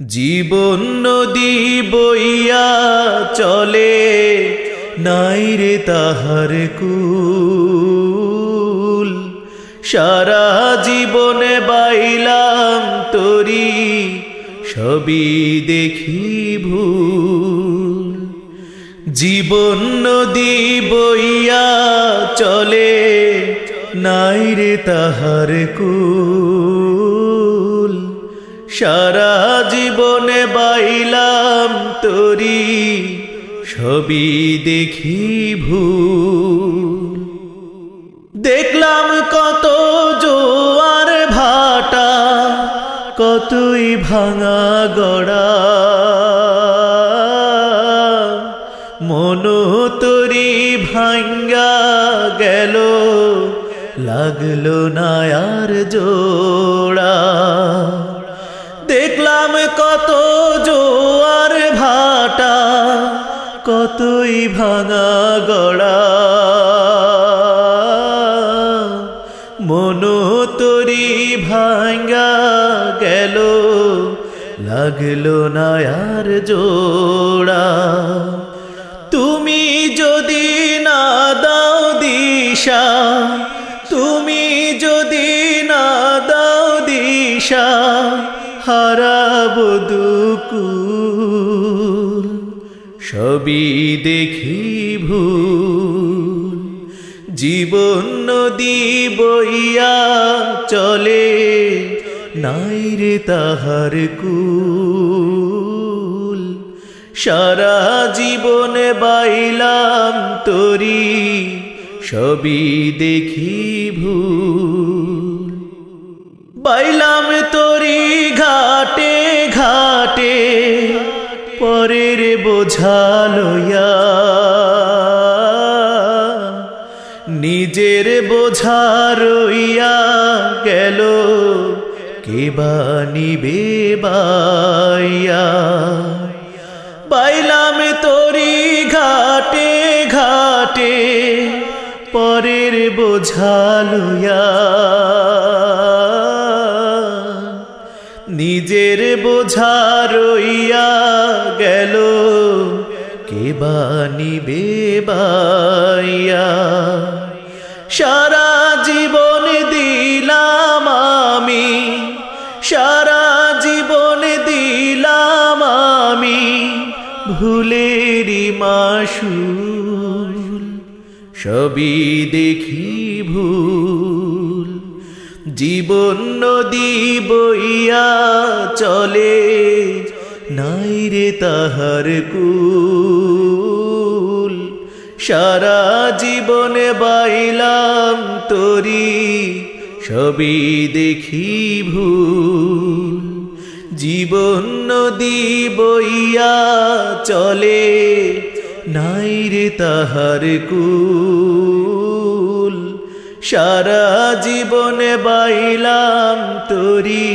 জীবন নদী বইয়া চলে, নাই রে তাহার কুল। সারা জীবনে বাইলাম তরি, সবই দেখি ভুল। জীবন নদী বইয়া চলে, নাই রে তাহার কুল। সারা জীবনে বাইলাম তরি, ছবি দেখি ভুল। দেখলাম কত জোয়ার ভাটা, কতই ভাঙা গড়া। মনো তরি ভাঙ্গা গেল, লাগল না আর জোড়া। দেখলাম কত জোয়ার ভাটা, কতই ভাঙা গড়া। মনো তরি ভাঙ্গা গেল, লাগল না আর জোড়া। তুমি যদি না দাও দিশা, তুমি যদি না দাও দিশা হারাব দুকুল সবই দেখি ভুল। জীবন নদী বইয়া চলে, নাই রে তাহার কুল। সারা জীবনে বাইলাম তরি, সবই দেখি ভুল। বাইলাম তরি ঘাটে ঘাটে, পরের বোঝা লইয়া। নিজের বোঝা রইয়া গেল কেবা নিবে বাইয়া। বাইলাম তরি ঘাটে ঘাটে, পরের বোঝা লইয়া। নিজের বোঝা রইয়া গেল। কেবা নিবে বাইয়া? সারা জীবন দিলাম আমি, সারা জীবন দিলাম আমি ভুলেরই মাসুল। সবই দেখি ভুল। জীবন নদী বইয়া চলে, নাই রে তাহার কুল। সারা জীবনে বাইলাম তরি, সবই দেখি ভুল। জীবন নদী বইয়া চলে, নাই রে তাহার কুল। সারা জীবনে বাইলাম তরি,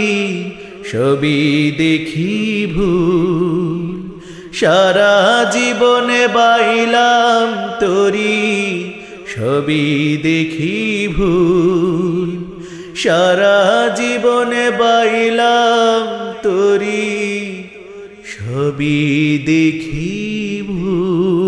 সবই দেখি ভুল। সারা জীবনে বাইলাম তরি, সবই দেখি ভুল। সারা জীবনে বাইলাম তরি, সবই দেখি ভুল।